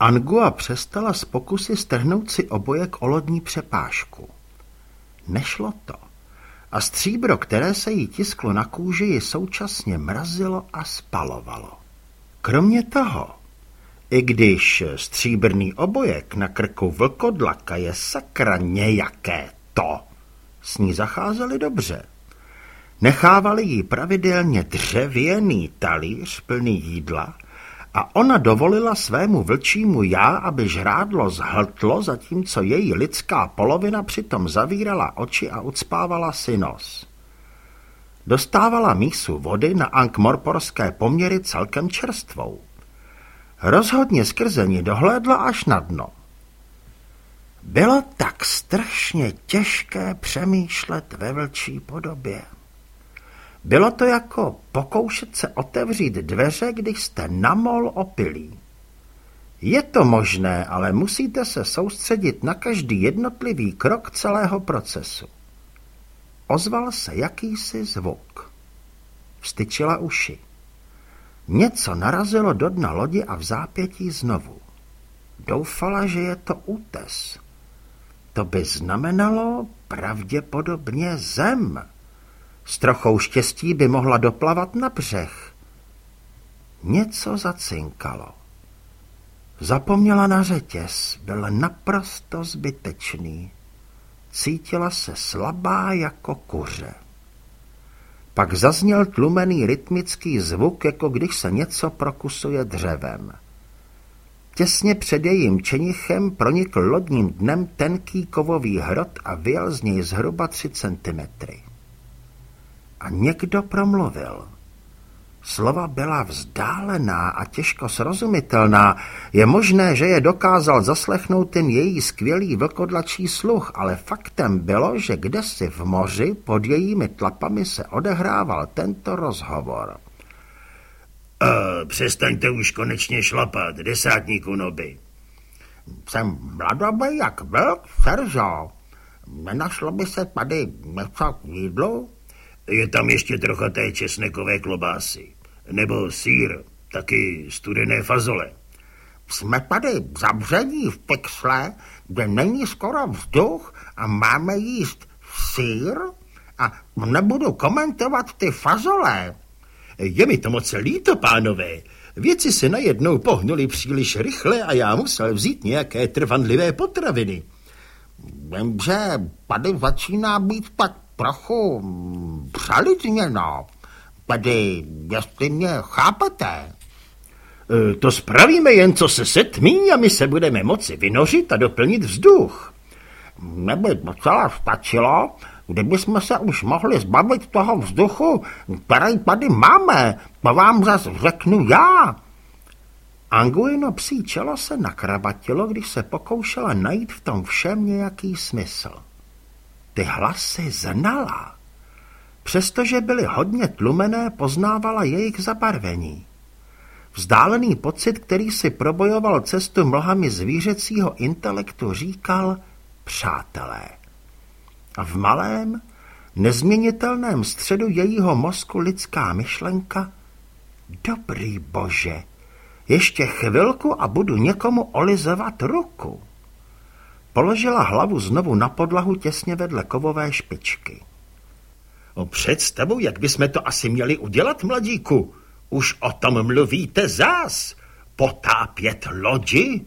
Angua přestala z pokusy strhnout si obojek o lodní přepážku. Nešlo to. A stříbro, které se jí tisklo na kůži, ji současně mrazilo a spalovalo. Kromě toho, i když stříbrný obojek na krku vlkodlaka je sakra nějaké to, s ní zacházeli dobře. Nechávali jí pravidelně dřevěný talíř plný jídla a ona dovolila svému vlčímu já, aby žrádlo zhltlo, zatímco její lidská polovina přitom zavírala oči a ucpávala si nos. Dostávala mísu vody na ankmorporské poměry celkem čerstvou. Rozhodně skrze ní dohlédla až na dno. Bylo tak strašně těžké přemýšlet ve vlčí podobě. Bylo to jako pokoušet se otevřít dveře, když jste namol opilí. Je to možné, ale musíte se soustředit na každý jednotlivý krok celého procesu. Ozval se jakýsi zvuk. Vstyčila uši. Něco narazilo do dna lodi a v zápětí znovu. Doufala, že je to útes. To by znamenalo pravděpodobně zem. S trochou štěstí by mohla doplavat na břeh. Něco zacinkalo. Zapomněla na řetěz, byl naprosto zbytečný. Cítila se slabá jako kuře. Pak zazněl tlumený rytmický zvuk, jako když se něco prokusuje dřevem. Těsně před jejím čenichem pronikl lodním dnem tenký kovový hrot a vyjel z něj zhruba tři centimetry. A někdo promluvil. Slova byla vzdálená a těžko srozumitelná. Je možné, že je dokázal zaslechnout ten její skvělý vlkodlačí sluch, ale faktem bylo, že kdesi v moři pod jejími tlapami se odehrával tento rozhovor. Uh, přestaňte už konečně šlapat, desátníku noby. Jsem mladobý jak vlk, Seržo. Nenašlo by se tady něco k jídlu? Je tam ještě trocha té česnekové klobásy. Nebo sír, taky studené fazole. Jsme tady zavření v pixle, kde není skoro vzduch a máme jíst sír a nebudu komentovat ty fazole. Je mi to moc líto, pánové. Věci se najednou pohnuly příliš rychle a já musel vzít nějaké trvanlivé potraviny. Vím, že tady začíná být tak trochu přelidněno. Tedy, jestli mě chápete. E, to spravíme jen, co se setmí a my se budeme moci vynořit a doplnit vzduch. Neby docela stačilo, kdyby jsme se už mohli zbavit toho vzduchu, který tady máme, to vám zase řeknu já. Anguino psí čelo se nakrabatilo, když se pokoušela najít v tom všem nějaký smysl. Ty hlasy znala. Přestože byly hodně tlumené, poznávala jejich zabarvení. Vzdálený pocit, který si probojoval cestu mlhami zvířecího intelektu, říkal přátelé. A v malém, nezměnitelném středu jejího mozku lidská myšlenka Dobrý bože, ještě chvilku a budu někomu olizovat ruku. Položila hlavu znovu na podlahu těsně vedle kovové špičky. O představu, jak bychom to asi měli udělat, mladíku. Už o tom mluvíte zás. Potápět lodi?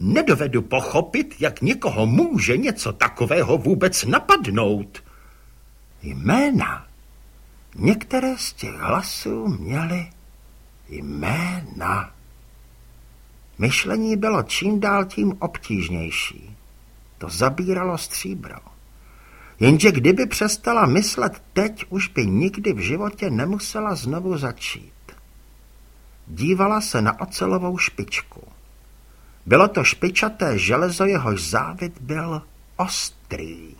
Nedovedu pochopit, jak někoho může něco takového vůbec napadnout. Jména. Některé z těch hlasů měly jména. Myšlení bylo čím dál tím obtížnější. To zabíralo stříbro. Jenže kdyby přestala myslet teď, už by nikdy v životě nemusela znovu začít. Dívala se na ocelovou špičku. Bylo to špičaté železo, jehož závit byl ostrý.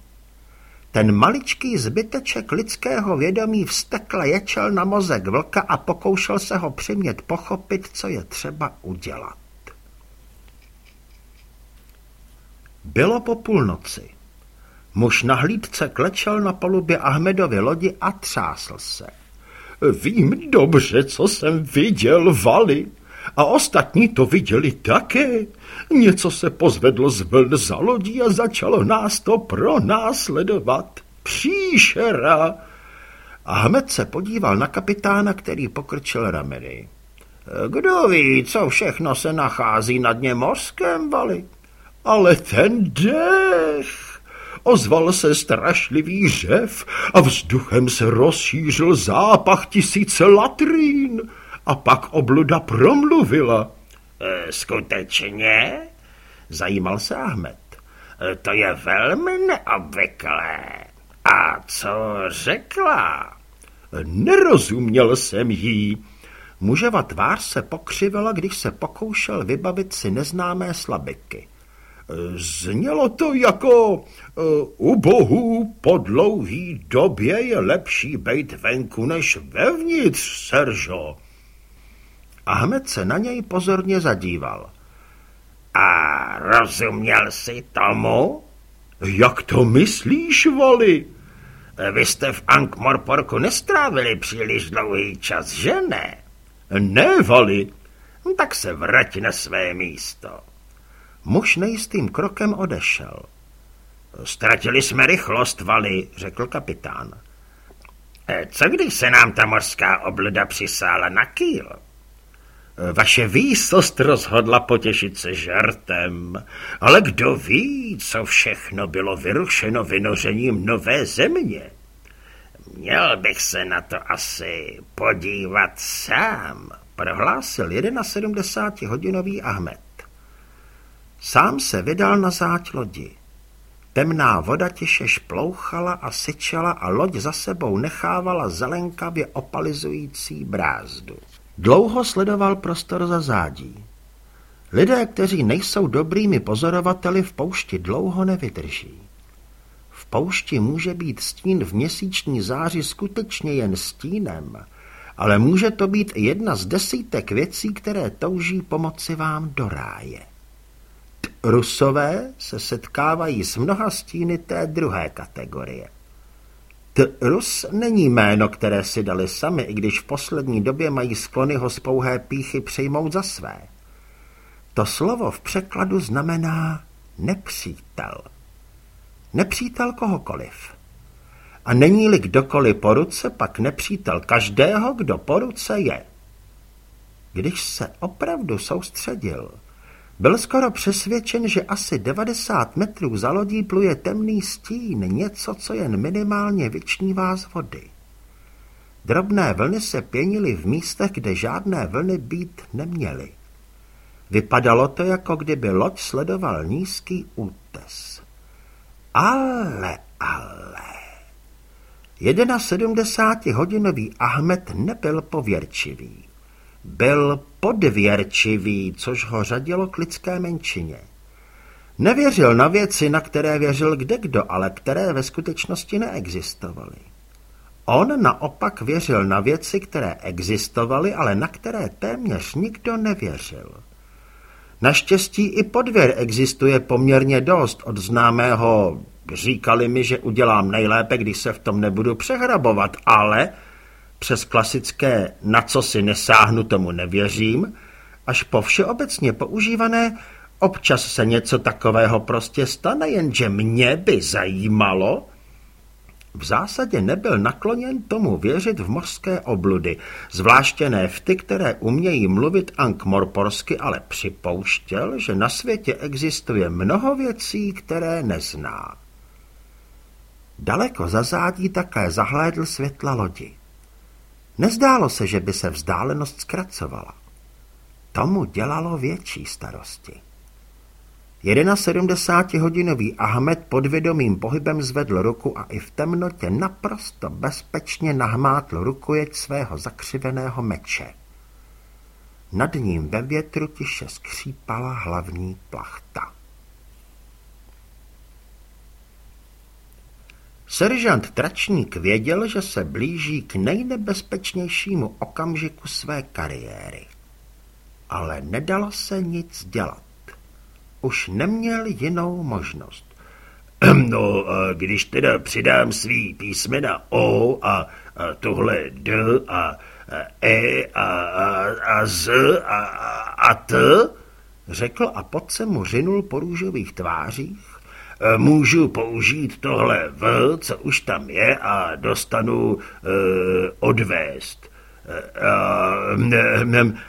Ten maličký zbyteček lidského vědomí vstekle ječel na mozek vlka a pokoušel se ho přimět pochopit, co je třeba udělat. Bylo po půlnoci. Muž na hlídce klečel na palubě Ahmedovy lodi a třásl se. Vím dobře, co jsem viděl, Vali, A ostatní to viděli také. Něco se pozvedlo z vln za lodí a začalo nás to pronásledovat. Příšera! Ahmed se podíval na kapitána, který pokrčil rameny. Kdo ví, co všechno se nachází na dně mořském, Vali? Ale ten dech! Ozval se strašlivý řev a vzduchem se rozšířil zápach tisíce latrín. A pak obluda promluvila. E, skutečně? Zajímal se Ahmed. E, to je velmi neobvyklé. A co řekla? Nerozuměl jsem jí. Muževa tvář se pokřivila, když se pokoušel vybavit si neznámé slabiky. Znělo to jako uh, u bohů po dlouhý době je lepší být venku než vevnitř, Seržo. Ahmed se na něj pozorně zadíval. A rozuměl jsi tomu? Jak to myslíš, Vali? Vy jste v Ankh-Morporku nestrávili příliš dlouhý čas, že ne? Ne, Vali. Tak se vrať na své místo. Muž nejistým krokem odešel. Ztratili jsme rychlost, Vali, řekl kapitán. E, co když se nám ta mořská obluda přisála na kýl? Vaše výsost rozhodla potěšit se žartem, ale kdo ví, co všechno bylo vyrušeno vynořením nové země. Měl bych se na to asi podívat sám, prohlásil 71-hodinový Ahmed. Sám se vydal na záď lodi. Temná voda těše šplouchala a syčela a loď za sebou nechávala zelenkavě opalizující brázdu. Dlouho sledoval prostor za zádí. Lidé, kteří nejsou dobrými pozorovateli, v poušti dlouho nevydrží. V poušti může být stín v měsíční záři skutečně jen stínem, ale může to být jedna z desítek věcí, které touží pomoci vám do ráje. Rusové se setkávají s mnoha stíny té druhé kategorie. T-Rus není jméno, které si dali sami, i když v poslední době mají sklony ho z pouhé píchy přejmout za své. To slovo v překladu znamená nepřítel. Nepřítel kohokoliv. A není-li kdokoliv po ruce, pak nepřítel každého, kdo po ruce je. Když se opravdu soustředil, byl skoro přesvědčen, že asi 90 metrů za lodí pluje temný stín, něco, co jen minimálně vyčnívá z vody. Drobné vlny se pěnily v místech, kde žádné vlny být neměly. Vypadalo to, jako kdyby loď sledoval nízký útes. Ale, ale... 71-hodinový Ahmed nebyl pověrčivý. Byl podvěrčivý, což ho řadilo k lidské menšině. Nevěřil na věci, na které věřil kdekdo, ale které ve skutečnosti neexistovaly. On naopak věřil na věci, které existovaly, ale na které téměř nikdo nevěřil. Naštěstí i podvěr existuje poměrně dost od známého. Říkali mi, že udělám nejlépe, když se v tom nebudu přehrabovat, ale přes klasické na co si nesáhnu tomu nevěřím, až po všeobecně používané občas se něco takového prostě stane, jenže mě by zajímalo, v zásadě nebyl nakloněn tomu věřit v mořské obludy, zvláště ne v ty, které umějí mluvit ankmorporsky, ale připouštěl, že na světě existuje mnoho věcí, které nezná. Daleko za zádí také zahlédl světla lodi. Nezdálo se, že by se vzdálenost zkracovala. Tomu dělalo větší starosti. 71-hodinový Ahmed podvědomým pohybem zvedl ruku a i v temnotě naprosto bezpečně nahmátl rukojeť svého zakřiveného meče. Nad ním ve větru tiše skřípala hlavní plachta. Seržant Tračník věděl, že se blíží k nejnebezpečnějšímu okamžiku své kariéry. Ale nedalo se nic dělat. Už neměl jinou možnost. No, když teda přidám svý písmena O a, a tohle D a, E a, a, a Z a, a T, řekl a pod se mu řinul po růžových tvářích. E, můžu použít tohle V, co už tam je a dostanu e, odvést. E, a,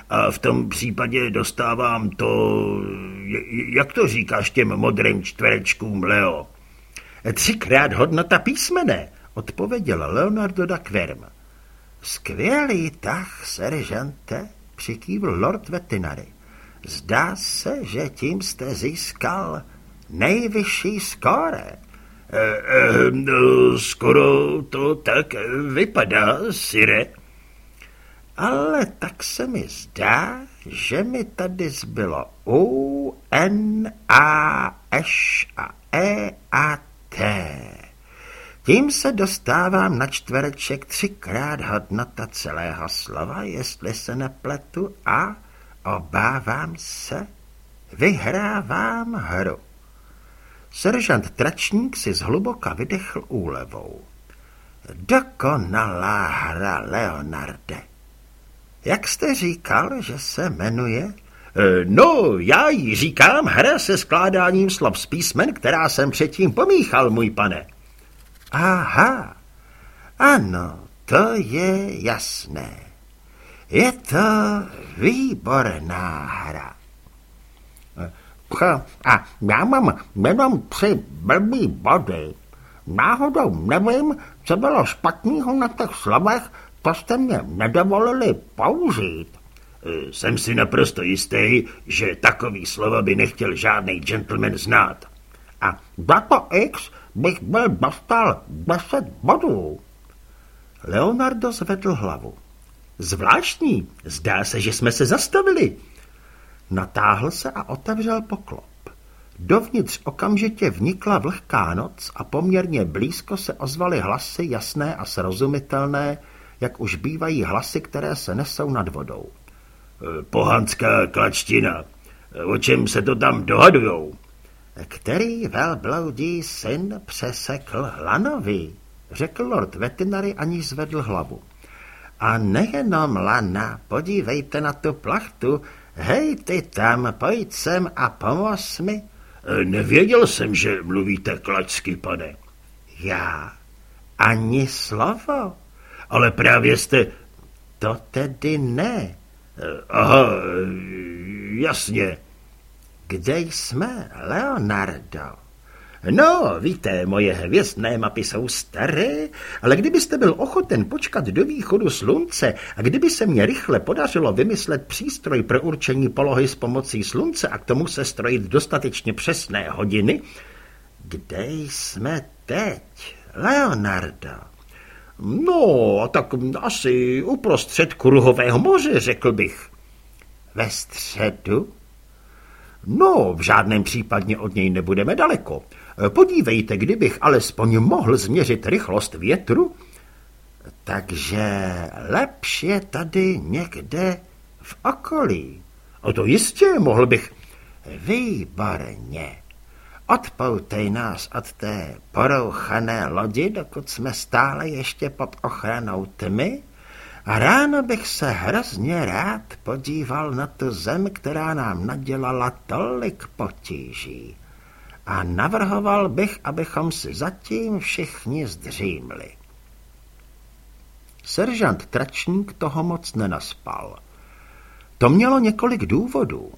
a v tom případě dostávám to, jak to říkáš těm modrým čtverečkům, Leo? Třikrát hodnota písmene, odpověděl Leonardo da Querm. Skvělý tah, seržante, přikývl lord veterinary. Zdá se, že tím jste získal nejvyšší skóre. E, e, no, skoro to tak vypadá, Sire. Ale tak se mi zdá, že mi tady zbylo U, N, A, Š a E a T. Tím se dostávám na čtvereček třikrát hodnota celého slova, jestli se nepletu a obávám se, vyhrávám hru. Seržant Tračník si zhluboka vydechl úlevou. Dokonalá hra, Leonarde. Jak jste říkal, že se jmenuje? E, no, já jí říkám hra se skládáním slov z písmen, která jsem předtím pomíchal, můj pane. Aha, ano, to je jasné. Je to výborná hra. A já mám jenom tři blbý body. Náhodou nevím, co bylo špatného na těch slovech, to jste mě nedovolili použít. E, jsem si naprosto jistý, že takový slova by nechtěl žádný gentleman znát. A za to X bych byl dostal deset bodů. Leonardo zvedl hlavu. Zvláštní, zdá se, že jsme se zastavili. Natáhl se a otevřel poklop. Dovnitř okamžitě vnikla vlhká noc a poměrně blízko se ozvaly hlasy jasné a srozumitelné, jak už bývají hlasy, které se nesou nad vodou. E, pohanská klačtina. O čem se to tam dohadujou? Který velbloudí syn přesekl Lanovi, řekl lord veterinary, aniž zvedl hlavu. A nejenom Lana, podívejte na tu plachtu, hej ty tam, pojď sem a pomoz mi. E, nevěděl jsem, že mluvíte klačsky, pane. Já? Ani slovo? Ale právě jste... To tedy ne. E, aha, jasně. Kde jsme, Leonardo? No, víte, moje hvězdné mapy jsou staré, ale kdybyste byl ochoten počkat do východu slunce a kdyby se mě rychle podařilo vymyslet přístroj pro určení polohy s pomocí slunce a k tomu se strojit dostatečně přesné hodiny... Kde jsme teď, Leonardo? No, tak asi uprostřed kruhového moře, řekl bych. Ve středu? No, v žádném případě od něj nebudeme daleko. Podívejte, kdybych alespoň mohl změřit rychlost větru. Takže lepš je tady někde v okolí. O to jistě, mohl bych... Výborně. Odpoutej nás od té porouchané lodi, dokud jsme stále ještě pod ochranou tmy a ráno bych se hrozně rád podíval na tu zem, která nám nadělala tolik potíží. A navrhoval bych, abychom si zatím všichni zdřímli. Seržant Tračník toho moc nenaspal. To mělo několik důvodů.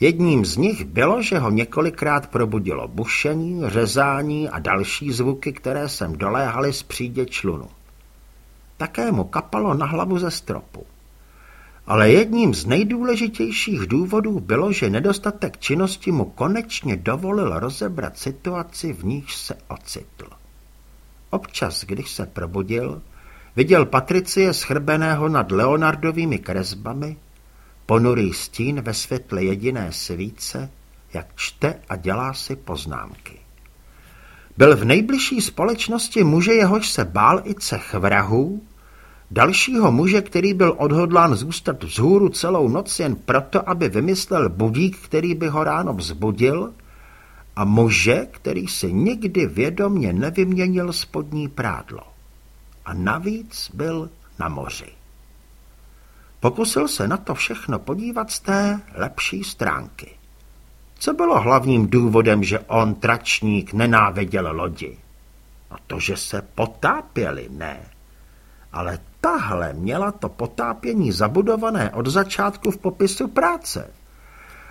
Jedním z nich bylo, že ho několikrát probudilo bušení, řezání a další zvuky, které sem doléhaly z přídě člunu. Také mu kapalo na hlavu ze stropu. Ale jedním z nejdůležitějších důvodů bylo, že nedostatek činnosti mu konečně dovolil rozebrat situaci, v níž se ocitl. Občas, když se probudil, viděl Patricie schrbeného nad Leonardovými kresbami, ponurý stín ve světle jediné svíce, jak čte a dělá si poznámky. Byl v nejbližší společnosti muže, jehož se bál i cech vrahů, dalšího muže, který byl odhodlán zůstat vzhůru celou noc jen proto, aby vymyslel budík, který by ho ráno vzbudil, a muže, který si nikdy vědomně nevyměnil spodní prádlo. A navíc byl na moři. Pokusil se na to všechno podívat z té lepší stránky. Co bylo hlavním důvodem, že on, tračník, nenáviděl lodi? A to, že se potápěli, ne. Ale tahle měla to potápění zabudované od začátku v popisu práce.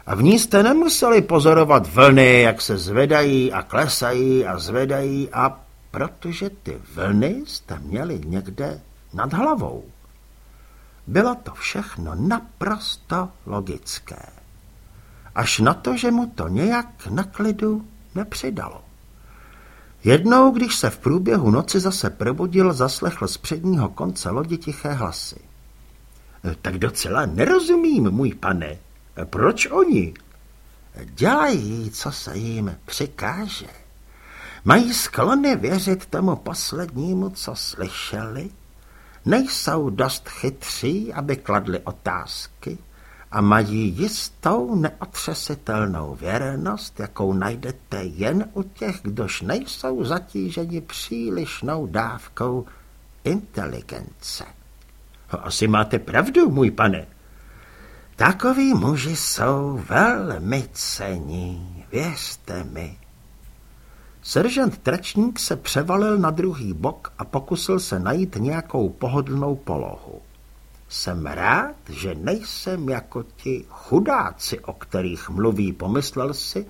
A v ní jste nemuseli pozorovat vlny, jak se zvedají a klesají a zvedají a protože ty vlny jste měli někde nad hlavou. Bylo to všechno naprosto logické. Až na to, že mu to nějak na klidu nepřidalo. Jednou, když se v průběhu noci zase probudil, zaslechl z předního konce lodi tiché hlasy. Tak docela nerozumím, můj pane. Proč oni? Dělají, co se jim přikáže. Mají sklony věřit tomu poslednímu, co slyšeli, nejsou dost chytří, aby kladli otázky a mají jistou neotřesitelnou věrnost, jakou najdete jen u těch, kdož nejsou zatíženi přílišnou dávkou inteligence. Asi máte pravdu, můj pane. Takoví muži jsou velmi cení, věřte mi. Seržant Tračník se převalil na druhý bok a pokusil se najít nějakou pohodlnou polohu. Jsem rád, že nejsem jako ti chudáci, o kterých mluví, pomyslel si,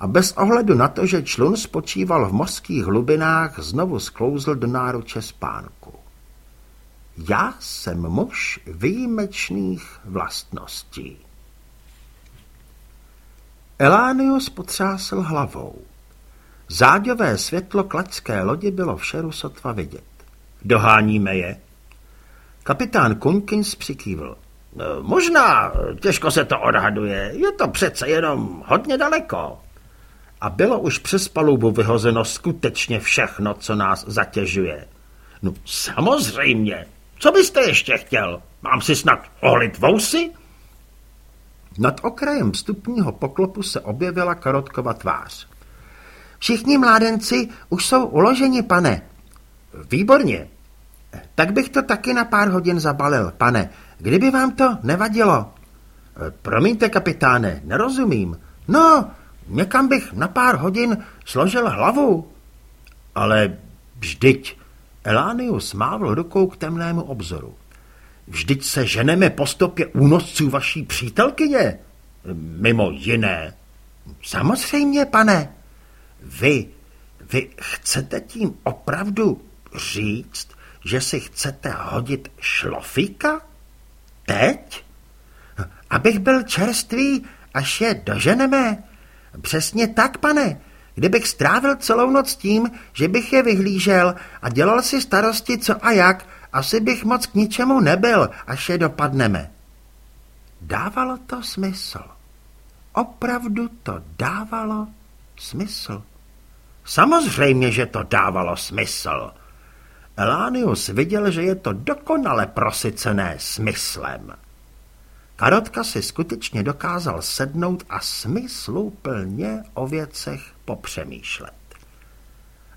a bez ohledu na to, že člun spočíval v mořských hlubinách, znovu sklouzl do náruče spánku. Já jsem muž výjimečných vlastností. Elánius potřásl hlavou. Záďové světlo klačské lodi bylo v šeru sotva vidět. Doháníme je? Kapitán Kunkins přikývl. No, možná, těžko se to odhaduje, je to přece jenom hodně daleko. A bylo už přes palubu vyhozeno skutečně všechno, co nás zatěžuje. No samozřejmě, co byste ještě chtěl? Mám si snad ohlit vousy? Nad okrajem vstupního poklopu se objevila Karotkova tvář. Všichni mládenci už jsou uloženi, pane. Výborně. Tak bych to taky na pár hodin zabalil, pane. Kdyby vám to nevadilo? Promiňte, kapitáne, nerozumím. No, někam bych na pár hodin složil hlavu. Ale vždyť... Elánius mávl rukou k temnému obzoru. Vždyť se ženeme po stopě únosců vaší přítelkyně. Mimo jiné. Samozřejmě, pane. Vy, vy chcete tím opravdu říct, že si chcete hodit šlofíka? Teď? Abych byl čerstvý, až je doženeme? Přesně tak, pane. Kdybych strávil celou noc tím, že bych je vyhlížel a dělal si starosti co a jak, asi bych moc k ničemu nebyl, až je dopadneme. Dávalo to smysl. Opravdu to dávalo smysl. Samozřejmě, že to dávalo smysl. Elánius viděl, že je to dokonale prosycené smyslem. Karotka si skutečně dokázal sednout a smysluplně o věcech popřemýšlet.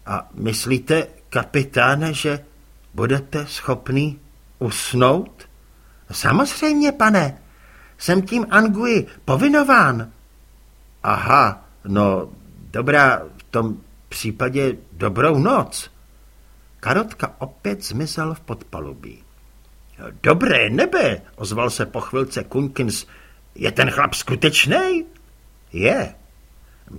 A myslíte, kapitáne, že budete schopný usnout? Samozřejmě, pane. Jsem tím Angui povinován. Aha, no dobrá, v tom případě dobrou noc. Karotka opět zmizel v podpalubí. Dobré nebe, ozval se po chvilce Kunkins. Je ten chlap skutečný? Je.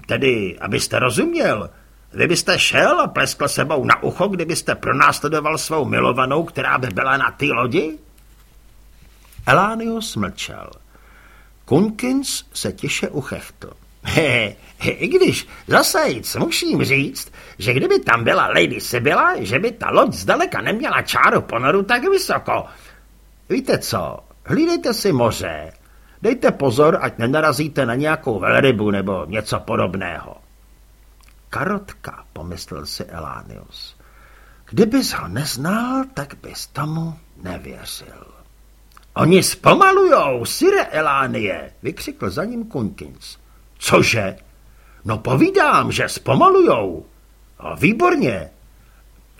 Tedy, abyste rozuměl, vy byste šel a pleskl sebou na ucho, kdybyste pronásledoval svou milovanou, která by byla na té lodi? Elánius mlčel. Kunkins se tiše uchechtl. He, he, I když zase musím říct, že kdyby tam byla Lady Sibylla, že by ta loď zdaleka neměla čáru ponoru tak vysoko. Víte co, hlídejte si moře, dejte pozor, ať nenarazíte na nějakou velrybu nebo něco podobného. Karotka, pomyslel si Elánius. Kdybys ho neznal, tak bys tomu nevěřil. Oni zpomalujou, sire Elánie, vykřikl za ním Kunkins. Cože? No povídám, že zpomalujou. A výborně.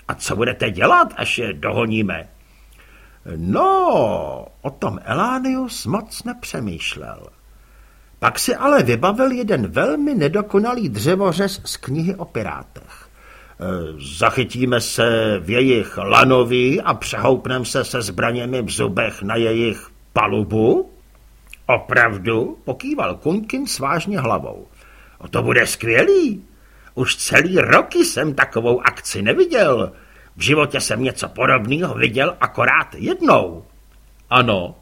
A co budete dělat, až je dohoníme? No, o tom Elánius moc nepřemýšlel. Pak si ale vybavil jeden velmi nedokonalý dřevořez z knihy o pirátech. E, zachytíme se v jejich lanoví a přehoupneme se se zbraněmi v zubech na jejich palubu? Opravdu? Pokýval Kunkin svážně hlavou. O to bude skvělý. Už celý roky jsem takovou akci neviděl. V životě jsem něco podobného viděl akorát jednou. Ano.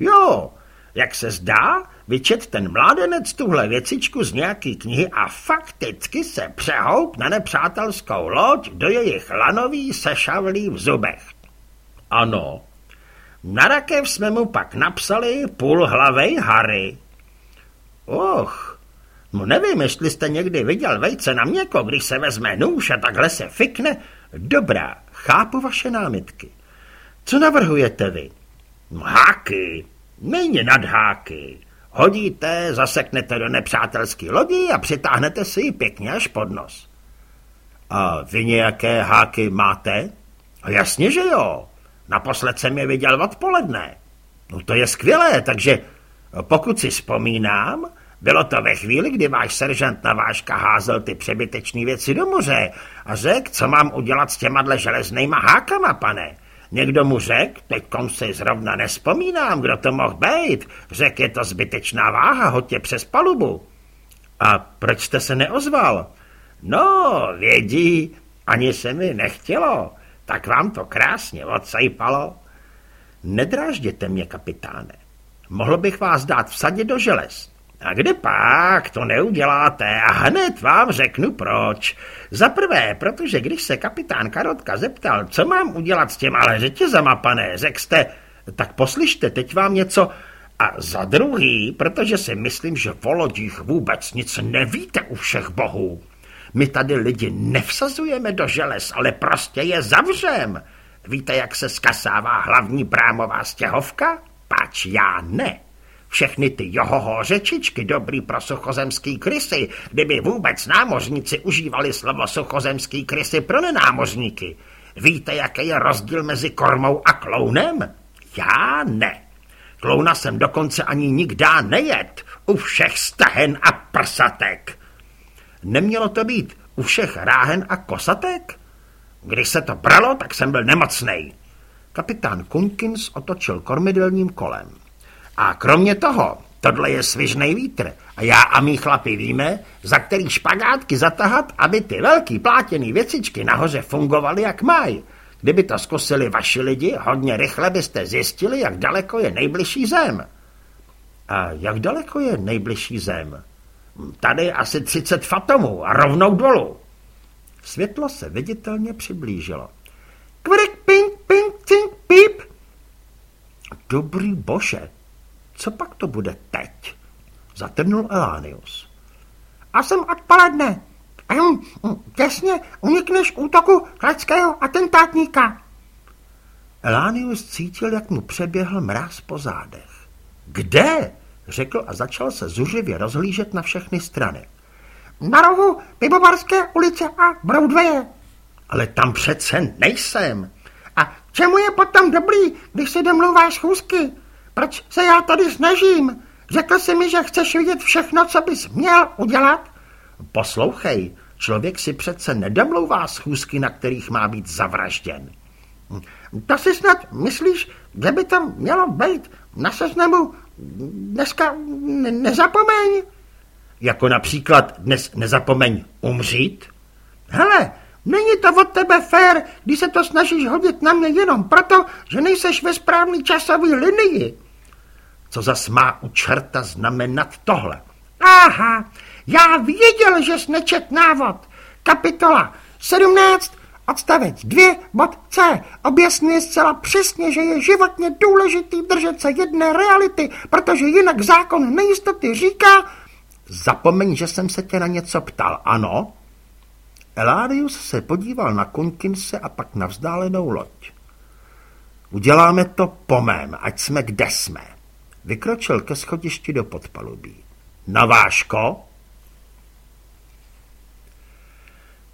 Jo, jak se zdá, vyčet ten mládenec tuhle věcičku z nějaký knihy a fakticky se přehoup na nepřátelskou loď do jejich lanoví se šavlí v zubech. Ano. Na rakev jsme mu pak napsali půlhlavej Harry. Och, no nevím, jestli jste někdy viděl vejce na měko, když se vezme nůž a takhle se fikne. Dobrá, chápu vaše námitky. Co navrhujete vy? No, háky, méně nad háky. Hodíte, zaseknete do nepřátelský lodi a přitáhnete si ji pěkně až pod nos. A vy nějaké háky máte? A jasně, že jo. Naposled jsem je viděl odpoledne. No to je skvělé, takže pokud si vzpomínám, bylo to ve chvíli, kdy váš seržant Navážka házel ty přebytečné věci do moře a řekl, co mám udělat s těma dle železnýma hákama, pane. Někdo mu řekl, teď si zrovna nespomínám, kdo to mohl být, řekl, je to zbytečná váha, hoď přes palubu. A proč jste se neozval? No, vědí, ani se mi nechtělo, tak vám to krásně odsejpalo. Nedrážděte mě, kapitáne. Mohl bych vás dát vsadit do želez. A kde pak, to neuděláte a hned vám řeknu proč. Za prvé, protože když se kapitán Karotka zeptal, co mám udělat s těma řetězama, pane, řekl jste, tak poslyšte, teď vám něco... A za druhý, protože si myslím, že v lodích vůbec nic nevíte u všech bohů. My tady lidi nevsazujeme do želez, ale prostě je zavřem. Víte, jak se skasává hlavní brámová stěhovka? Pač já ne. Všechny ty johoho řečičky dobrý pro suchozemský krysy, kdyby vůbec námořníci užívali slovo suchozemský krysy pro nenámořníky. Víte, jaký je rozdíl mezi kormou a klounem? Já ne. Klouna jsem dokonce ani nikdá nejet. U všech stahen a prsatek. Nemělo to být u všech ráhen a kosatek? Když se to bralo, tak jsem byl nemocnej. Kapitán Kunkins otočil kormidelním kolem. A kromě toho, tohle je svižnej vítr a já a mý chlapi víme, za který špagátky zatahat, aby ty velký plátěný věcičky nahoře fungovaly jak mají. Kdyby to zkusili vaši lidi, hodně rychle byste zjistili, jak daleko je nejbližší zem. A jak daleko je nejbližší zem? Tady asi 30 fatomů a rovnou dolů. Světlo se viditelně přiblížilo. Kvrik, ping, ping, cink, píp. Dobrý bože, co pak to bude teď? Zatrnul Elánius. A jsem odpoledne. Hm, těsně unikneš útoku kleckého atentátníka. Elánius cítil, jak mu přeběhl mráz po zádech. Kde? řekl a začal se zuřivě rozhlížet na všechny strany. Na rohu Pivovarské ulice a Broadwaye. Ale tam přece nejsem. A čemu je potom dobrý, když si domluváš schůzky? Proč se já tady snažím? Řekl jsi mi, že chceš vidět všechno, co bys měl udělat? Poslouchej, člověk si přece nedomlouvá schůzky, na kterých má být zavražděn. To si snad myslíš, že by tam mělo být na seznamu dneska ne nezapomeň? Jako například dnes nezapomeň umřít? Hele, není to od tebe fér, když se to snažíš hodit na mě jenom proto, že nejseš ve správný časový linii. Co zas má u čerta znamenat tohle? Aha, já věděl, že jsi nečet návod. Kapitola 17, odstavec 2, bod C. Objasňuje zcela přesně, že je životně důležitý držet se jedné reality, protože jinak zákon nejistoty říká... Zapomeň, že jsem se tě na něco ptal, ano? Elárius se podíval na Kunkinse a pak na vzdálenou loď. Uděláme to po mém, ať jsme kde jsme. Vykročil ke schodišti do podpalubí. Navážko?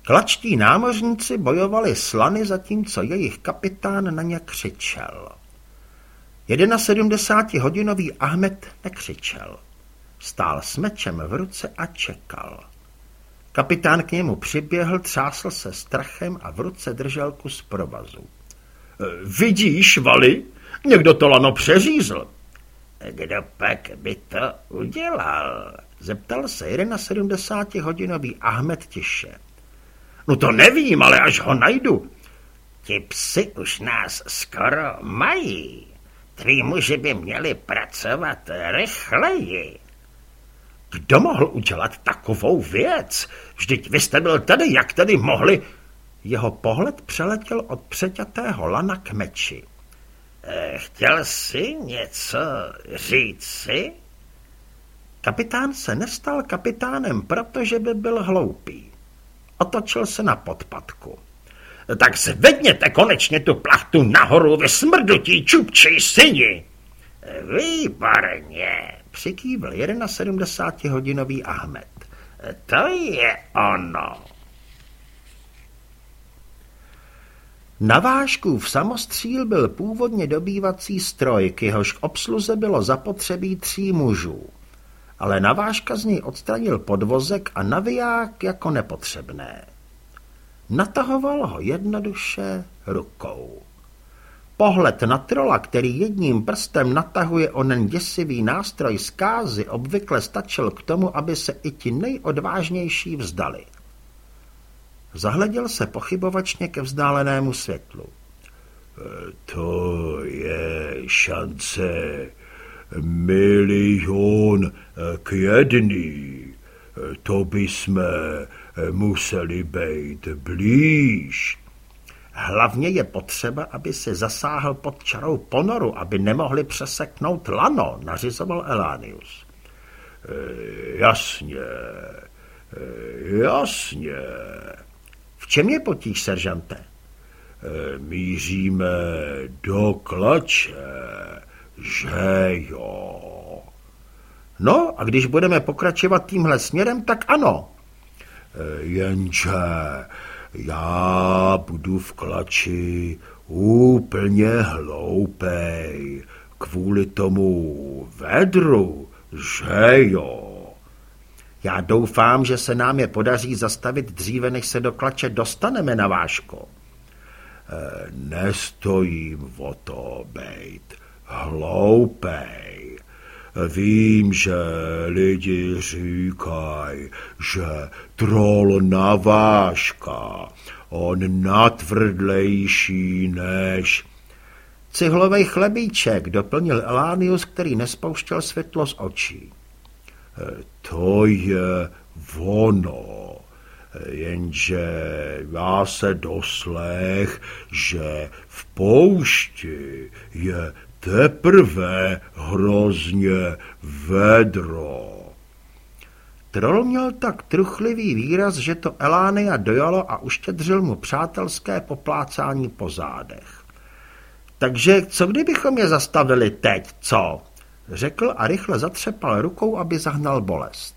Klačtí námořníci bojovali slany, zatímco jejich kapitán na ně křičel. 71-hodinový Ahmed nekřičel. Stál s mečem v ruce a čekal. Kapitán k němu přiběhl, třásl se strachem a v ruce držel kus provazu. Vidíš, Vali, někdo to lano přeřízl. Kdo pak by to udělal? Zeptal se 71-hodinový Ahmed tiše. No to nevím, ale až ho najdu. Ti psi už nás skoro mají. Tví muži by měli pracovat rychleji. Kdo mohl udělat takovou věc? Vždyť vy jste byl tady, jak tedy mohli... Jeho pohled přeletěl od přeťatého lana k meči. Eh, chtěl jsi něco říci? Kapitán se nestal kapitánem, protože by byl hloupý. Otočil se na podpadku. Tak zvedněte konečně tu plachtu nahoru, vy smrdutí čupčí syni. Výborně, přikývl 71-hodinový Ahmed. To je ono. Na vážku v samostříl byl původně dobývací stroj, k jehož obsluze bylo zapotřebí tří mužů. Ale navážka z něj odstranil podvozek a naviják jako nepotřebné. Natahoval ho jednoduše rukou. Pohled na trola, který jedním prstem natahuje onen děsivý nástroj zkázy, obvykle stačil k tomu, aby se i ti nejodvážnější vzdali. Zahleděl se pochybovačně ke vzdálenému světlu. To je šance milion k jedný. To by jsme museli být blíž. Hlavně je potřeba, aby se zasáhl pod čarou ponoru, aby nemohli přeseknout lano, nařizoval Elánius. E, jasně, e, jasně. V čem je potíž, seržante? E, míříme do klače, že jo. No, a když budeme pokračovat tímhle směrem, tak ano. Jenže já budu v klači úplně hloupej kvůli tomu vedru, že jo? Já doufám, že se nám je podaří zastavit dříve, než se do klače dostaneme na váško. E, nestojím o to, bejt. Hloupej. Vím, že lidi říkají, že troll navážka, on natvrdlejší než... Cihlovej chlebíček, doplnil Elánius, který nespouštěl světlo z očí. To je ono, jenže já se doslech, že v poušti je teprve hrozně vedro. Troll měl tak truchlivý výraz, že to Elánia dojalo a uštědřil mu přátelské poplácání po zádech. Takže co kdybychom je zastavili teď, co? Řekl a rychle zatřepal rukou, aby zahnal bolest.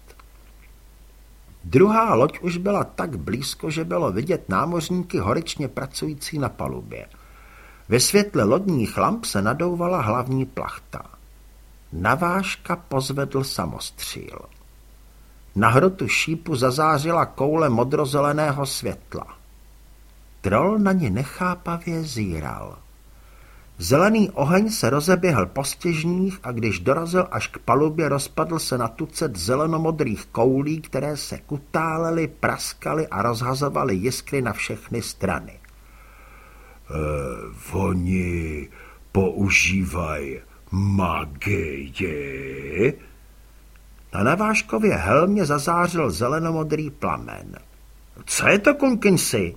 Druhá loď už byla tak blízko, že bylo vidět námořníky horičně pracující na palubě. Ve světle lodních lamp se nadouvala hlavní plachta. Navážka pozvedl samostříl. Na hrotu šípu zazářila koule modrozeleného světla. Troll na ně nechápavě zíral. Zelený oheň se rozeběhl po stěžních a když dorazil až k palubě, rozpadl se na tucet zelenomodrých koulí, které se kutálely, praskaly a rozhazovaly jiskry na všechny strany. Uh, oni používají magii? Na navážkově helmě zazářil zelenomodrý plamen. Co je to, Kunkinsi?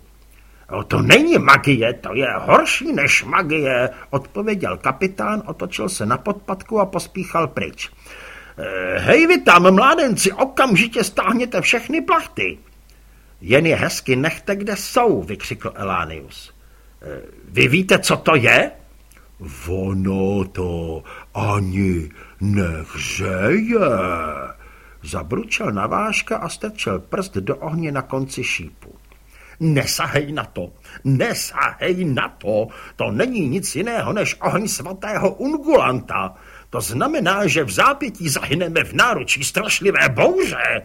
O, to není magie, to je horší než magie, odpověděl kapitán, otočil se na podpadku a pospíchal pryč. E, hej vy tam, mládenci, okamžitě stáhněte všechny plachty. Jen je hezky nechte, kde jsou, vykřikl Elánius. Vy víte, co to je? Ono to ani nehřeje. Zabručel navážka a strčil prst do ohně na konci šípu. Nesahej na to, nesahej na to. To není nic jiného než oheň svatého Ungulanta. To znamená, že v zápětí zahyneme v náručí strašlivé bouře.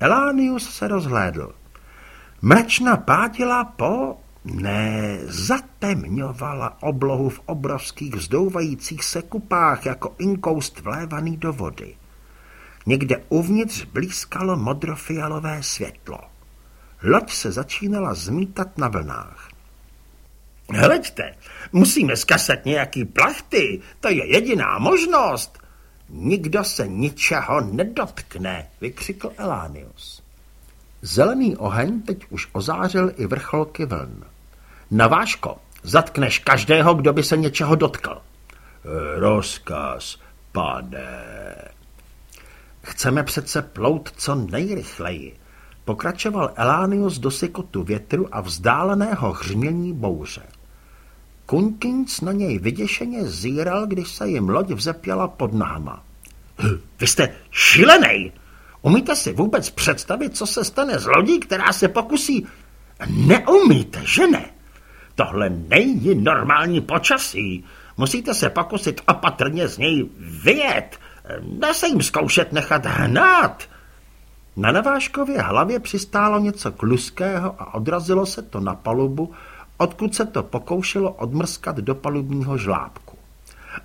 Elánius se rozhlédl. Mračna pádila po... Ne, zatemňovala oblohu v obrovských vzdouvajících se kupách jako inkoust vlévaný do vody. Někde uvnitř blízkalo modrofialové světlo. Loď se začínala zmítat na vlnách. Hleďte, musíme zkasat nějaký plachty, to je jediná možnost. Nikdo se ničeho nedotkne, vykřikl Elánius. Zelený oheň teď už ozářil i vrcholky vln. Navážko, zatkneš každého, kdo by se něčeho dotkl. Rozkaz, pane. Chceme přece plout co nejrychleji. Pokračoval Elánius do sykotu větru a vzdáleného hřmění bouře. Kunkins na něj vyděšeně zíral, když se jim loď vzepěla pod náma. Vy jste šílenej! Umíte si vůbec představit, co se stane s lodí, která se pokusí... Neumíte, že ne? Tohle není normální počasí. Musíte se pokusit opatrně z něj vyjet. Dá se jim zkoušet nechat hnát. Na Naváškově hlavě přistálo něco kluského a odrazilo se to na palubu, odkud se to pokoušelo odmrskat do palubního žlábku.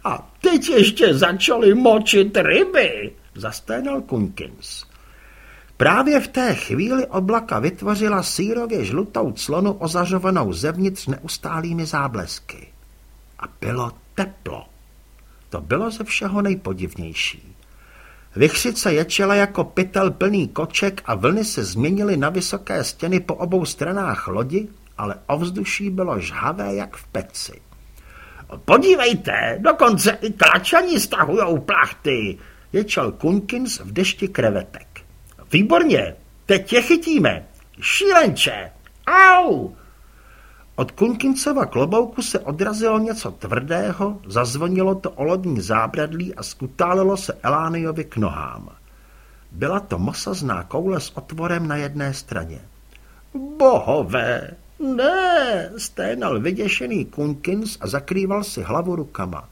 A teď ještě začali močit ryby, zasténal Kunkins. Právě v té chvíli oblaka vytvořila sírově žlutou clonu ozařovanou zevnitř neustálými záblesky. A bylo teplo. To bylo ze všeho nejpodivnější. Vychřice ječela jako pytel plný koček a vlny se změnily na vysoké stěny po obou stranách lodi, ale ovzduší bylo žhavé jak v peci. Podívejte, dokonce i klačani stahujou plachty, ječel Kunkins v dešti krevetek. Výborně, teď je chytíme. Šílenče, au! Od Kunkincova klobouku se odrazilo něco tvrdého, zazvonilo to o lodní zábradlí a skutálilo se Elániovi k nohám. Byla to mosazná koule s otvorem na jedné straně. Bohové, ne, sténal vyděšený Kunkins a zakrýval si hlavu rukama.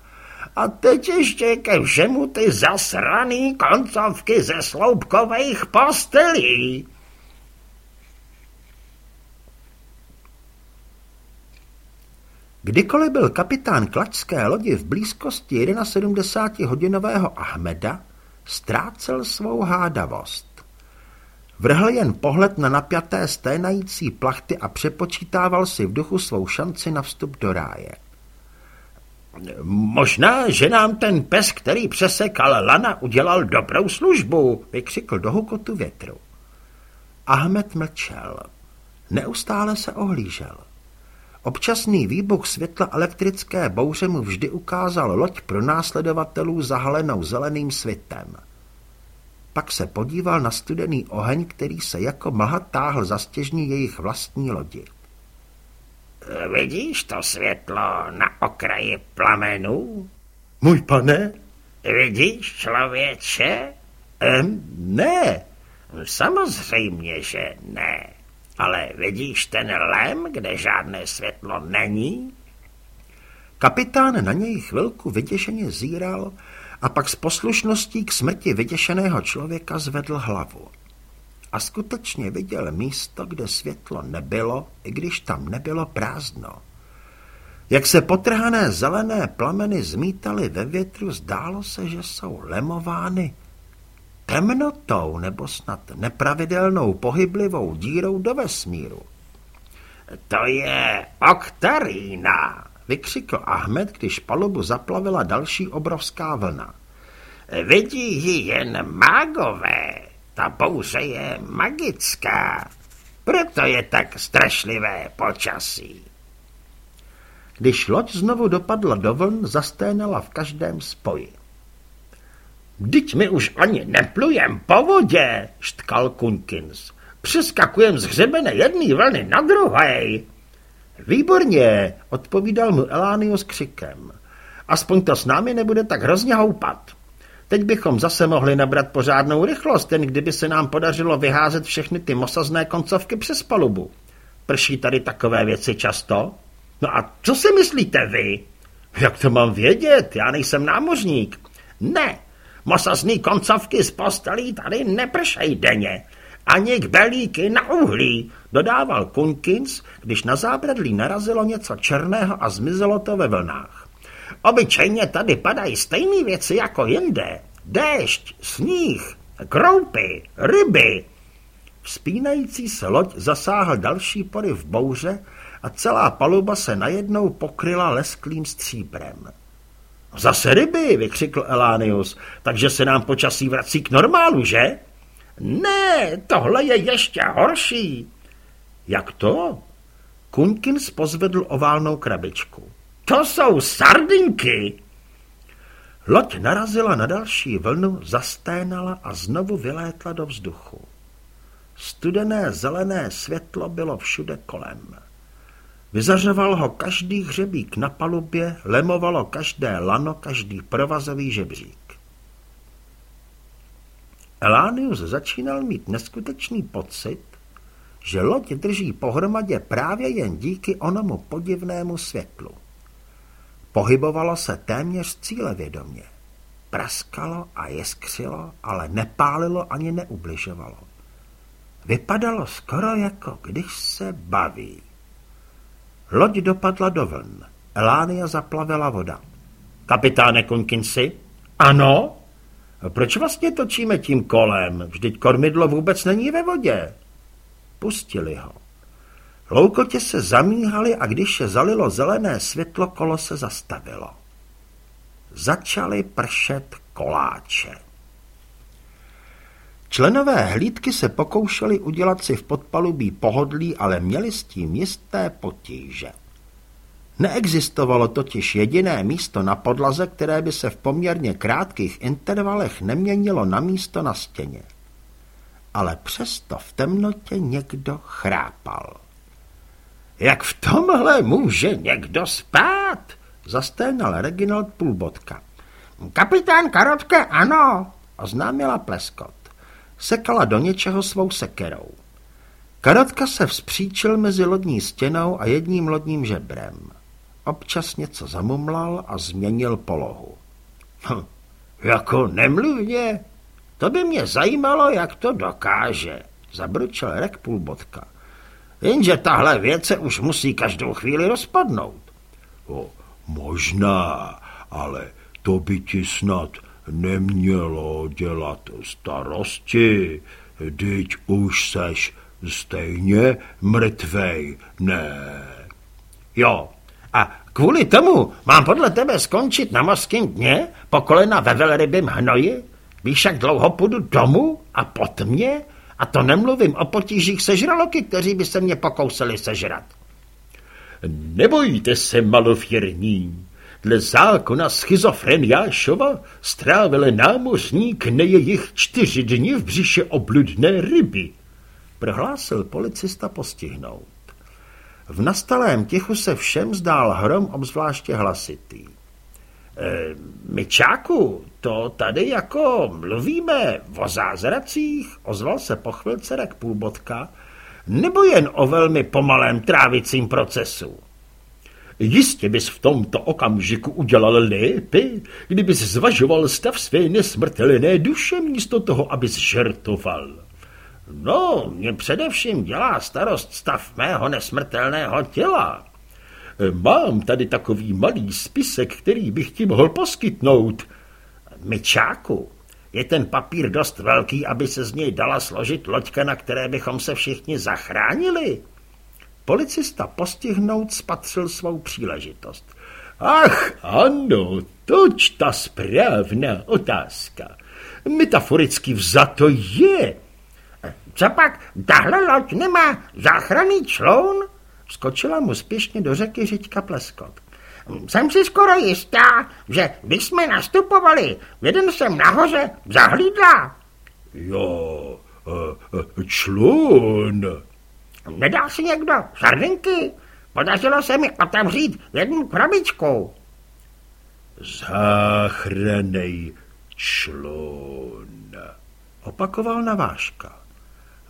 A teď ještě ke všemu ty zasraný koncovky ze sloupkových postelí. Kdykoliv byl kapitán klačské lodi v blízkosti 71-hodinového Ahmeda, ztrácel svou hádavost. Vrhl jen pohled na napjaté sténající plachty a přepočítával si v duchu svou šanci na vstup do ráje. Možná, že nám ten pes, který přesekal lana, udělal dobrou službu, vykřikl do hukotu větru. Ahmed mlčel. Neustále se ohlížel. Občasný výbuch světla elektrické bouře mu vždy ukázal loď pro následovatelů zahalenou zeleným svitem. Pak se podíval na studený oheň, který se jako mlha táhl za stěžní jejich vlastní lodi. Vidíš to světlo na okraji plamenů? Můj pane? Vidíš, člověče? Ehm, ne. Samozřejmě, že ne. Ale vidíš ten lem, kde žádné světlo není? Kapitán na něj chvilku vyděšeně zíral a pak s poslušností k smrti vyděšeného člověka zvedl hlavu. A skutečně viděl místo, kde světlo nebylo, i když tam nebylo prázdno. Jak se potrhané zelené plameny zmítaly ve větru, zdálo se, že jsou lemovány temnotou nebo snad nepravidelnou pohyblivou dírou do vesmíru. To je oktarína, vykřikl Ahmed, když palubu zaplavila další obrovská vlna. Vidí ji jen mágové, ta bouře je magická, proto je tak strašlivé počasí. Když loď znovu dopadla do vln, zasténala v každém spoji. Vždyť my už ani neplujem po vodě, štkal Kunkins. Přeskakujem z hřebene jedné vlny na druhé. Výborně, odpovídal mu Elánius křikem. Aspoň to s námi nebude tak hrozně houpat. Teď bychom zase mohli nabrat pořádnou rychlost, jen kdyby se nám podařilo vyházet všechny ty mosazné koncovky přes palubu. prší tady takové věci často? No a co si myslíte vy? Jak to mám vědět? Já nejsem námořník. Ne, mosazný koncovky z postelí tady nepršej denně. Ani k belíky na uhlí, dodával Kunkins, když na zábradlí narazilo něco černého a zmizelo to ve vlnách. Obyčejně tady padají stejné věci jako jinde. Déšť, sníh, kroupy, ryby. Vzpínající se loď zasáhl další v bouře a celá paluba se najednou pokryla lesklým stříbrem. Zase ryby, vykřikl Elánius, takže se nám počasí vrací k normálu, že? Ne, tohle je ještě horší. Jak to? Kunkins pozvedl oválnou krabičku. To jsou sardinky. Loď narazila na další vlnu, zasténala a znovu vylétla do vzduchu. Studené zelené světlo bylo všude kolem. Vyzařoval ho každý hřebík na palubě, lemovalo každé lano, každý provazový žebřík. Elánius začínal mít neskutečný pocit, že loď drží pohromadě právě jen díky onomu podivnému světlu. Pohybovalo se téměř cílevědomě. Praskalo a jeskřilo, ale nepálilo ani neubližovalo. Vypadalo skoro jako když se baví. Loď dopadla do vln. Elánia zaplavila voda. Kapitáne Kunkinsi? Ano? Proč vlastně točíme tím kolem? Vždyť kormidlo vůbec není ve vodě. Pustili ho. Loukotě se zamíhali a když se zalilo zelené světlo, kolo se zastavilo. Začaly pršet koláče. Členové hlídky se pokoušeli udělat si v podpalubí pohodlí, ale měli s tím jisté potíže. Neexistovalo totiž jediné místo na podlaze, které by se v poměrně krátkých intervalech neměnilo na místo na stěně. Ale přesto v temnotě někdo chrápal. Jak v tomhle může někdo spát? Zasténal Reginald Půlbotka. Kapitán Karotka, ano, oznámila Pleskot. Sekala do něčeho svou sekerou. Karotka se vzpříčil mezi lodní stěnou a jedním lodním žebrem. Občas něco zamumlal a změnil polohu. Hm, jako nemluvně? To by mě zajímalo, jak to dokáže, zabručel Rek Půlbotka. Jenže tahle věc se už musí každou chvíli rozpadnout. O, možná, ale to by ti snad nemělo dělat starosti, teď už seš stejně mrtvej, ne? Jo, a kvůli tomu mám podle tebe skončit na mořském dně, po kolena ve velrybím hnoji? Víš, jak dlouho půjdu domů a pod mě? A to nemluvím o potížích sežraloky, kteří by se mě pokousali sežrat. Nebojte se, malověrní. Dle zákona schizofreniášova strávil námořník nejejich čtyři dny v břiše obludné ryby. Prohlásil policista postihnout. V nastalém tichu se všem zdál hrom obzvláště hlasitý. E, Myčáku, to tady jako mluvíme o zázracích, ozval se po chvilce rak půlbotka, nebo jen o velmi pomalém trávicím procesu. Jistě bys v tomto okamžiku udělal lépe, kdybys zvažoval stav své nesmrtelné duše místo toho, abys žertoval. No, mě především dělá starost stav mého nesmrtelného těla. Mám tady takový malý spisek, který bych ti mohl poskytnout. Myčáku, je ten papír dost velký, aby se z něj dala složit loďka, na které bychom se všichni zachránili? Policista postihnout spatřil svou příležitost. Ach, ano, toč ta správná otázka. Metaforicky vzato je. Co pak, tahle loď nemá záchranný čloun? Skočila mu spěšně do řeky Řiďka Pleskot. Jsem si skoro jistá, že když jsme nastupovali, jeden jsem nahoře zahlídla. Jo, e, člun. Nedá si někdo sardinky? Podařilo se mi otevřít jednu krabičku. Záchranej člun, opakoval Naváška.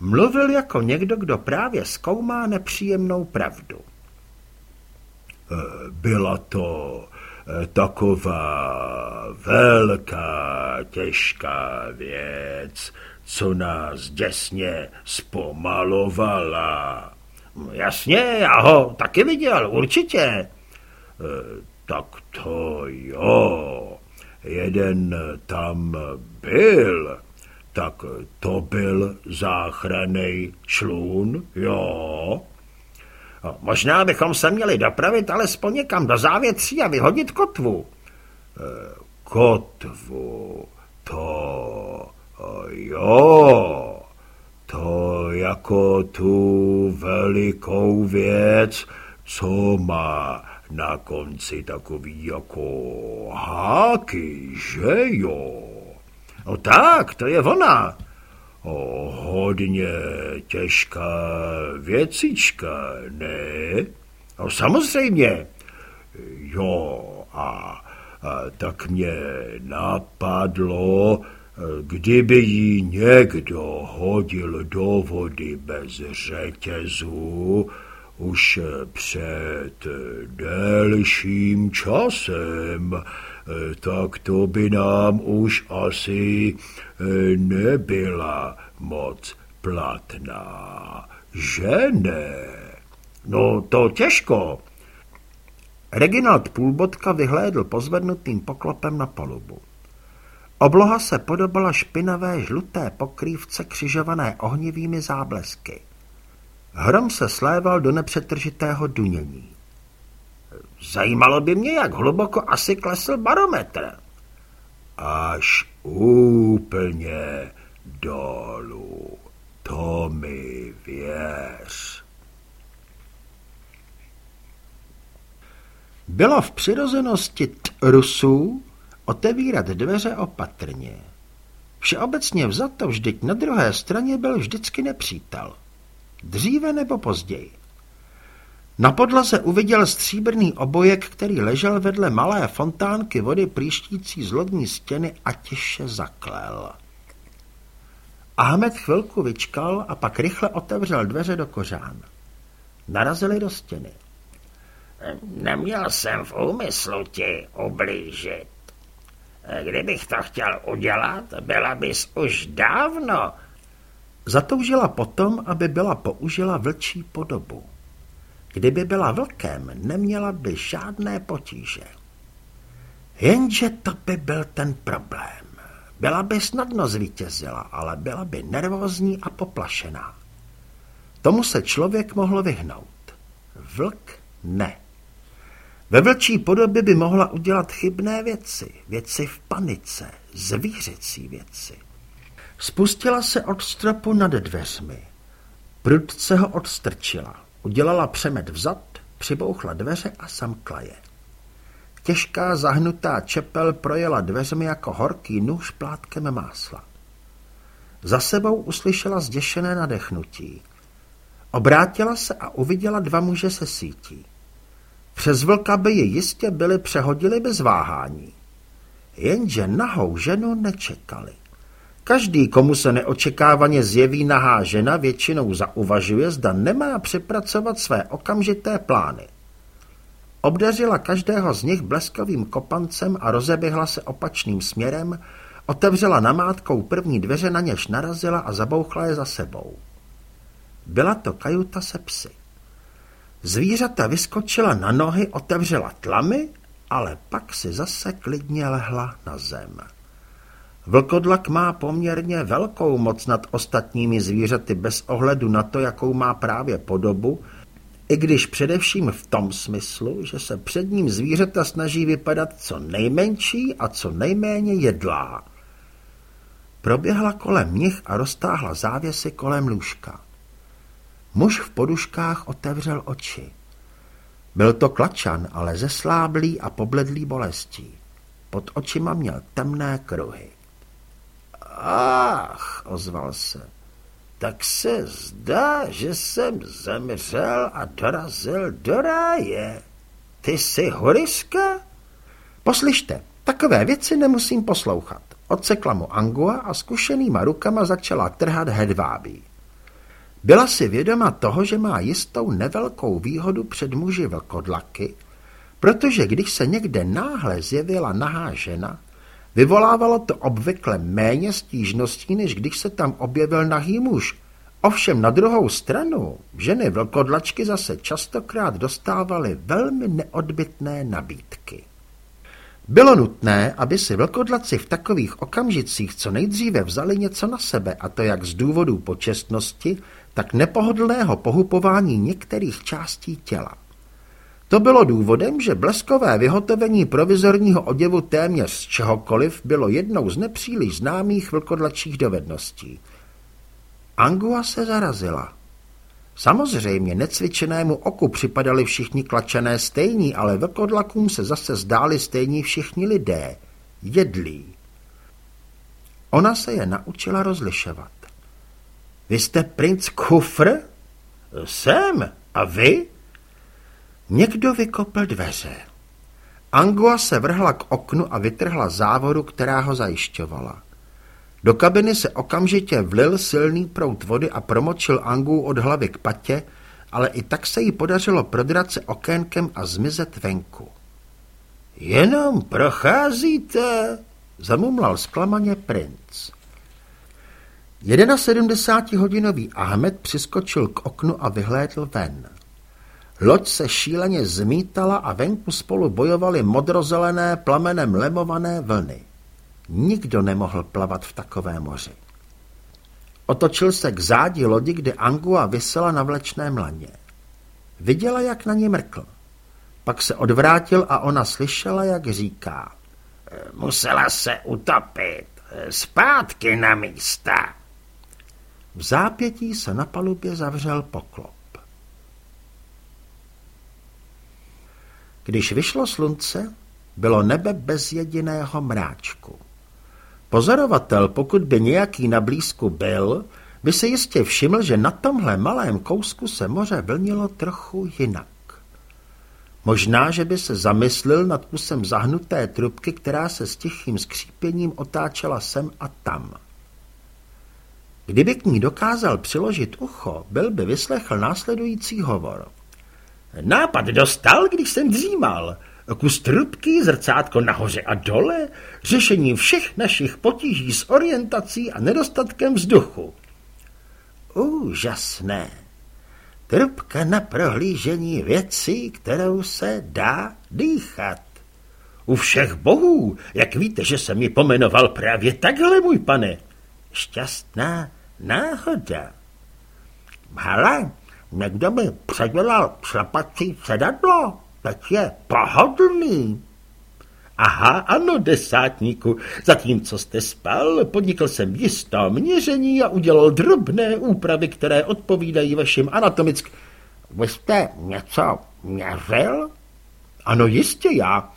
Mluvil jako někdo, kdo právě zkoumá nepříjemnou pravdu. Eh, byla to eh, taková velká, těžká věc, co nás děsně zpomalovala. Jasně, já ho taky viděl, určitě. E, tak to jo, jeden tam byl, tak to byl záchranný člun, jo. No, možná bychom se měli dopravit alespoň někam do závětří a vyhodit kotvu. E, kotvu, to jo, to jako tu velikou věc, co má na konci takový jako háky, že jo? No tak, to je ona. O, hodně těžká věcička, ne? No samozřejmě. Jo, a, a tak mě napadlo, Kdyby ji někdo hodil do vody bez řetězu, už před delším časem, tak to by nám už asi nebyla moc platná, že ne? No to těžko. Reginald Půlbotka vyhlédl pozvednutým poklopem na palubu. Obloha se podobala špinavé žluté pokrývce křižované ohnivými záblesky. Hrom se sléval do nepřetržitého dunění. Zajímalo by mě, jak hluboko asi klesl barometr. Až úplně dolů, to mi věř. Bylo v přirozenosti t Rusů otevírat dveře opatrně. Všeobecně vzato vždyť na druhé straně byl vždycky nepřítel. Dříve nebo později. Na podlaze uviděl stříbrný obojek, který ležel vedle malé fontánky vody příštící z lodní stěny a těše zaklel. Ahmed chvilku vyčkal a pak rychle otevřel dveře do kořán. Narazili do stěny. Neměl jsem v úmyslu ti ublížit, Kdybych to chtěl udělat, byla bys už dávno. Zatoužila potom, aby byla použila vlčí podobu. Kdyby byla vlkem, neměla by žádné potíže. Jenže to by byl ten problém. Byla by snadno zvítězila, ale byla by nervózní a poplašená. Tomu se člověk mohl vyhnout. Vlk ne. Ve vlčí podobě by mohla udělat chybné věci, věci v panice, zvířecí věci. Spustila se od stropu nad dveřmi. Prudce ho odstrčila, udělala přemet vzad, přibouchla dveře a samkla je. Těžká zahnutá čepel projela dveřmi jako horký nůž plátkem másla. Za sebou uslyšela zděšené nadechnutí. Obrátila se a uviděla dva muže se sítí. Přes vlka by ji jistě byli přehodili bez váhání. Jenže nahou ženu nečekali. Každý, komu se neočekávaně zjeví nahá žena, většinou zauvažuje, zda nemá přepracovat své okamžité plány. Obdařila každého z nich bleskovým kopancem a rozeběhla se opačným směrem, otevřela namátkou první dveře, na něž narazila a zabouchla je za sebou. Byla to kajuta se psy. Zvířata vyskočila na nohy, otevřela tlamy, ale pak si zase klidně lehla na zem. Vlkodlak má poměrně velkou moc nad ostatními zvířaty bez ohledu na to, jakou má právě podobu, i když především v tom smyslu, že se před ním zvířata snaží vypadat co nejmenší a co nejméně jedlá. Proběhla kolem nich a roztáhla závěsy kolem lůžka. Muž v poduškách otevřel oči. Byl to klačan, ale zesláblý a pobledlý bolestí. Pod očima měl temné kruhy. Ach, ozval se, tak se zdá, že jsem zemřel a dorazil do ráje. Ty jsi horiska? Poslyšte, takové věci nemusím poslouchat. Odsekla mu Angua a zkušenýma rukama začala trhat hedvábí. Byla si vědoma toho, že má jistou nevelkou výhodu před muži vlkodlaky, protože když se někde náhle zjevila nahá žena, vyvolávalo to obvykle méně stížností, než když se tam objevil nahý muž. Ovšem na druhou stranu ženy vlkodlačky zase častokrát dostávaly velmi neodbitné nabídky. Bylo nutné, aby si vlkodlaci v takových okamžicích co nejdříve vzali něco na sebe, a to jak z důvodů počestnosti, tak nepohodlného pohupování některých částí těla. To bylo důvodem, že bleskové vyhotovení provizorního oděvu téměř z čehokoliv bylo jednou z nepříliš známých vlkodlačích dovedností. Angua se zarazila. Samozřejmě necvičenému oku připadali všichni klačené stejní, ale vlkodlakům se zase zdáli stejní všichni lidé, jedlí. Ona se je naučila rozlišovat. Vy jste princ Kufr? Jsem. A vy? Někdo vykopl dveře. Angua se vrhla k oknu a vytrhla závoru, která ho zajišťovala. Do kabiny se okamžitě vlil silný prout vody a promočil Angu od hlavy k patě, ale i tak se jí podařilo prodrat se okénkem a zmizet venku. Jenom procházíte, zamumlal zklamaně princ. 71-hodinový Ahmed přiskočil k oknu a vyhlédl ven. Loď se šíleně zmítala a venku spolu bojovaly modrozelené plamenem lemované vlny. Nikdo nemohl plavat v takové moři. Otočil se k zádi lodi, kde Angua vysela na vlečném laně. Viděla, jak na ní mrkl. Pak se odvrátil a ona slyšela, jak říká. Musela se utopit. Zpátky na místa. V zápětí se na palubě zavřel poklop. Když vyšlo slunce, bylo nebe bez jediného mráčku. Pozorovatel, pokud by nějaký na blízku byl, by se jistě všiml, že na tomhle malém kousku se moře vlnilo trochu jinak. Možná, že by se zamyslil nad kusem zahnuté trubky, která se s tichým skřípěním otáčela sem a tam. Kdyby k ní dokázal přiložit ucho, byl by vyslechl následující hovor. Nápad dostal, když jsem dřímal. Kus trubky, zrcátko nahoře a dole, řešení všech našich potíží s orientací a nedostatkem vzduchu. Úžasné. Trubka na prohlížení věcí, kterou se dá dýchat. U všech bohů, jak víte, že jsem mi pomenoval právě takhle, můj pane. Šťastná náhoda. Hele, někdo mi předělal šlapací sedadlo, teď je pohodlný. Aha, ano, desátníku, zatímco jste spal, podnikl jsem jistá měření a udělal drobné úpravy, které odpovídají vašim anatomickým... Vy jste něco měřil? Ano, jistě já.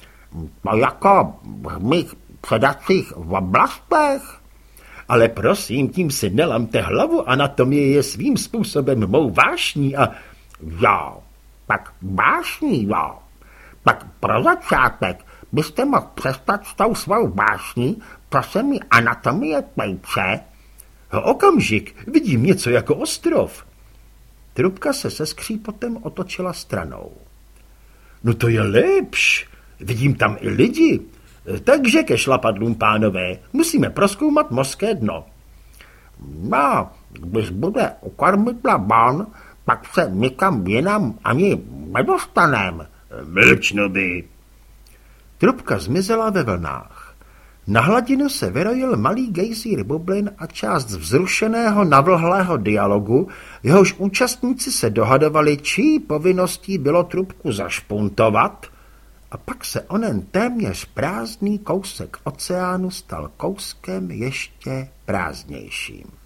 No jako v mých předacích oblastech? Ale prosím, tím si nelamte hlavu, anatomie je svým způsobem mou vášní a... Jo, tak vášní, jo. Tak pro začátek byste mohl přestat s tou svou vášní, to se mi anatomie pejče. Okamžik, vidím něco jako ostrov. Trubka se se skřípotem otočila stranou. No to je lepš, vidím tam i lidi, takže ke šlapadlům, pánové, musíme proskoumat mořské dno. No, když bude u kormidla ban, pak se nikam jinam ani nedostanem. Mlčno by. Trubka zmizela ve vlnách. Na hladinu se vyrojil malý gejzír bublin a část vzrušeného navlhlého dialogu, jehož účastníci se dohadovali, čí povinností bylo trubku zašpuntovat – a pak se onen téměř prázdný kousek oceánu stal kouskem ještě prázdnějším.